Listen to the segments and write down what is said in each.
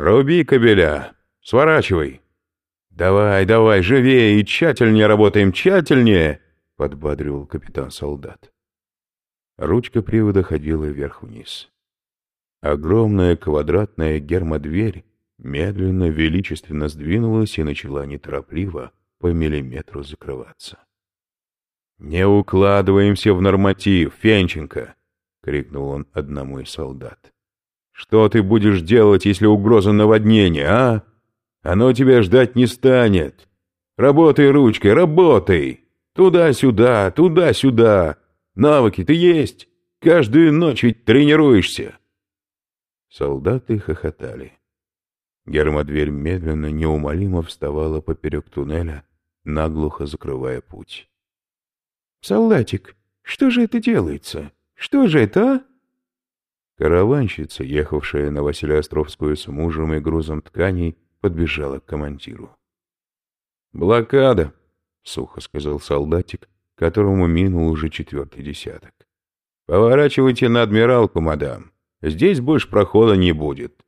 Руби кабеля, сворачивай. Давай, давай, живее и тщательнее работаем, тщательнее, подбадривал капитан-солдат. Ручка привода ходила вверх-вниз. Огромная квадратная гермодверь медленно, величественно сдвинулась и начала неторопливо по миллиметру закрываться. «Не укладываемся в норматив, Фенченко!» — крикнул он одному из солдат. «Что ты будешь делать, если угроза наводнения, а? Оно тебя ждать не станет. Работай ручкой, работай! Туда-сюда, туда-сюда! Навыки-то есть! Каждую ночь ведь тренируешься!» Солдаты хохотали. Гермодверь медленно, неумолимо вставала поперек туннеля, наглухо закрывая путь. «Солдатик, что же это делается? Что же это, а?» Караванщица, ехавшая на Василиостровскую с мужем и грузом тканей, подбежала к командиру. «Блокада», — сухо сказал солдатик, которому минул уже четвертый десяток. «Поворачивайте на адмиралку, мадам. Здесь больше прохода не будет».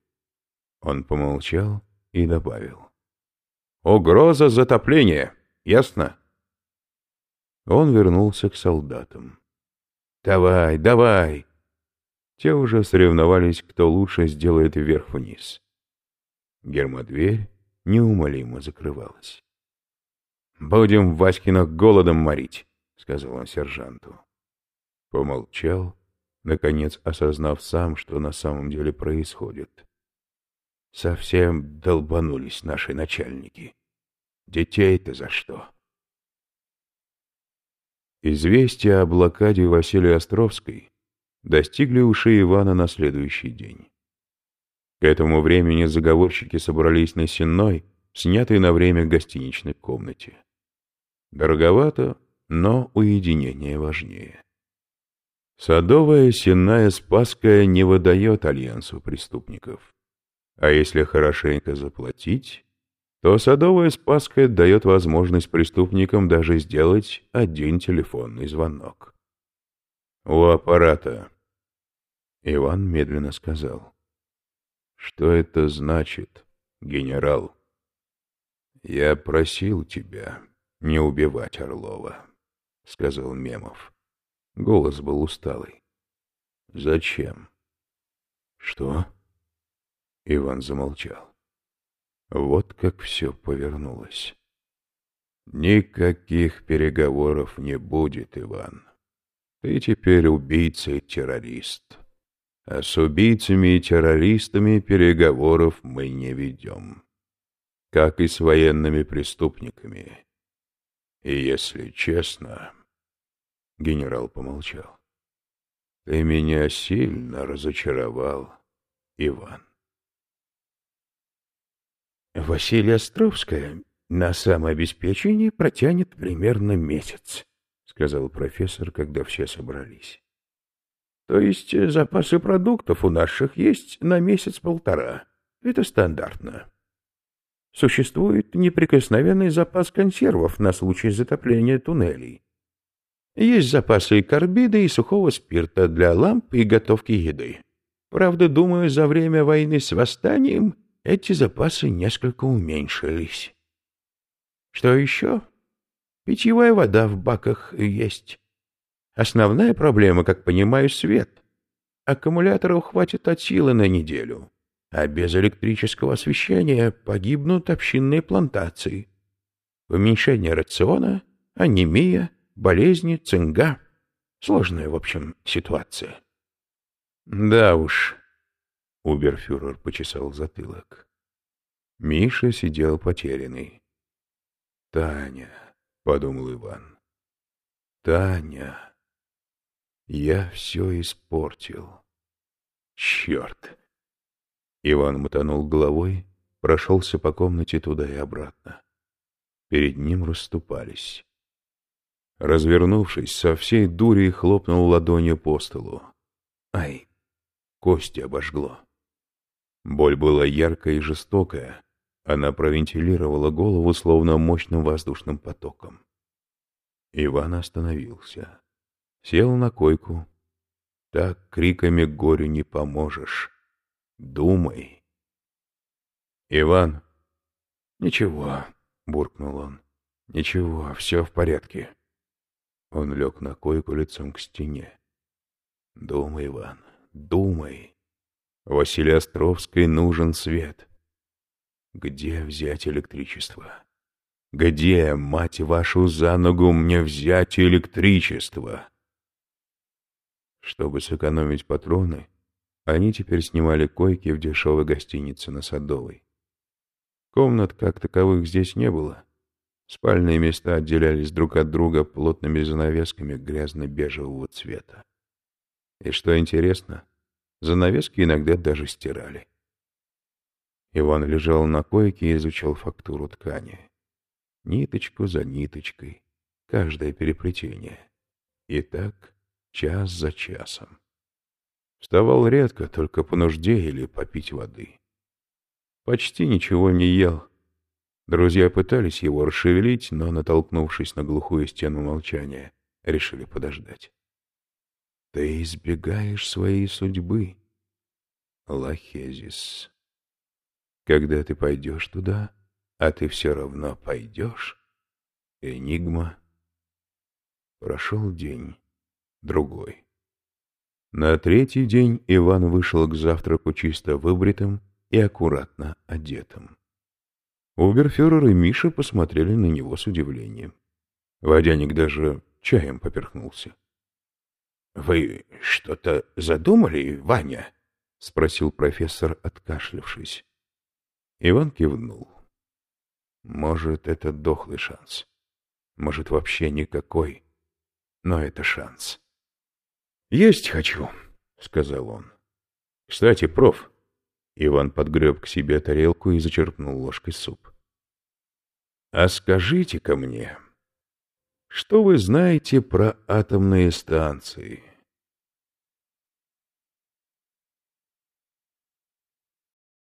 Он помолчал и добавил. «Угроза затопления, ясно?» Он вернулся к солдатам. «Давай, давай!» Те уже соревновались, кто лучше сделает вверх-вниз. Гермодверь неумолимо закрывалась. «Будем Васькинах голодом морить», — сказал он сержанту. Помолчал, наконец осознав сам, что на самом деле происходит. Совсем долбанулись наши начальники. Детей-то за что? Известия о блокаде Василия Островской достигли ушей Ивана на следующий день. К этому времени заговорщики собрались на Сенной, снятой на время гостиничной комнате. Дороговато, но уединение важнее. Садовая, Сенная, Спасская не выдает альянсу преступников. А если хорошенько заплатить, то Садовая Спасская дает возможность преступникам даже сделать один телефонный звонок. У аппарата. Иван медленно сказал. Что это значит, генерал? Я просил тебя не убивать Орлова, сказал Мемов. Голос был усталый. Зачем? Что? Иван замолчал. Вот как все повернулось. Никаких переговоров не будет, Иван. Ты теперь убийца и террорист. А с убийцами и террористами переговоров мы не ведем. Как и с военными преступниками. И если честно... Генерал помолчал. Ты меня сильно разочаровал, Иван. Василия Островская на самообеспечении протянет примерно месяц, сказал профессор, когда все собрались. То есть э, запасы продуктов у наших есть на месяц-полтора. Это стандартно. Существует неприкосновенный запас консервов на случай затопления туннелей. Есть запасы карбида и сухого спирта для ламп и готовки еды. Правда, думаю, за время войны с восстанием эти запасы несколько уменьшились. Что еще? Питьевая вода в баках есть. Основная проблема, как понимаю, свет. Аккумуляторов хватит от силы на неделю, а без электрического освещения погибнут общинные плантации. Уменьшение рациона, анемия, болезни, цинга. Сложная, в общем, ситуация. Да уж, Уберфюрер почесал затылок. Миша сидел потерянный. «Таня», — подумал Иван, — «Таня, я все испортил. Черт!» Иван мотанул головой, прошелся по комнате туда и обратно. Перед ним расступались. Развернувшись, со всей дури хлопнул ладонью по столу. Ай, кости обожгло. Боль была яркая и жестокая. Она провентилировала голову словно мощным воздушным потоком. Иван остановился. Сел на койку. Так криками горю не поможешь. Думай. «Иван?» «Ничего», — буркнул он. «Ничего, все в порядке». Он лег на койку лицом к стене. «Думай, Иван, думай. Василий Островской нужен свет. Где взять электричество? Где, мать вашу, за ногу мне взять электричество?» Чтобы сэкономить патроны, они теперь снимали койки в дешевой гостинице на Садовой. Комнат как таковых здесь не было. Спальные места отделялись друг от друга плотными занавесками грязно-бежевого цвета. И что интересно, занавески иногда даже стирали. Иван лежал на койке и изучал фактуру ткани. Ниточку за ниточкой, каждое переплетение. И так час за часом. Вставал редко, только по нужде или попить воды. Почти ничего не ел. Друзья пытались его расшевелить, но, натолкнувшись на глухую стену молчания, решили подождать. Ты избегаешь своей судьбы, Лахезис. Когда ты пойдешь туда, а ты все равно пойдешь, Энигма. Прошел день, другой. На третий день Иван вышел к завтраку чисто выбритым, и аккуратно одетым. Уберфюрер и Миша посмотрели на него с удивлением. Водяник даже чаем поперхнулся. — Вы что-то задумали, Ваня? — спросил профессор, откашлявшись. Иван кивнул. — Может, это дохлый шанс. Может, вообще никакой. Но это шанс. — Есть хочу, — сказал он. — Кстати, проф, Иван подгреб к себе тарелку и зачерпнул ложкой суп. «А скажите-ка мне, что вы знаете про атомные станции?»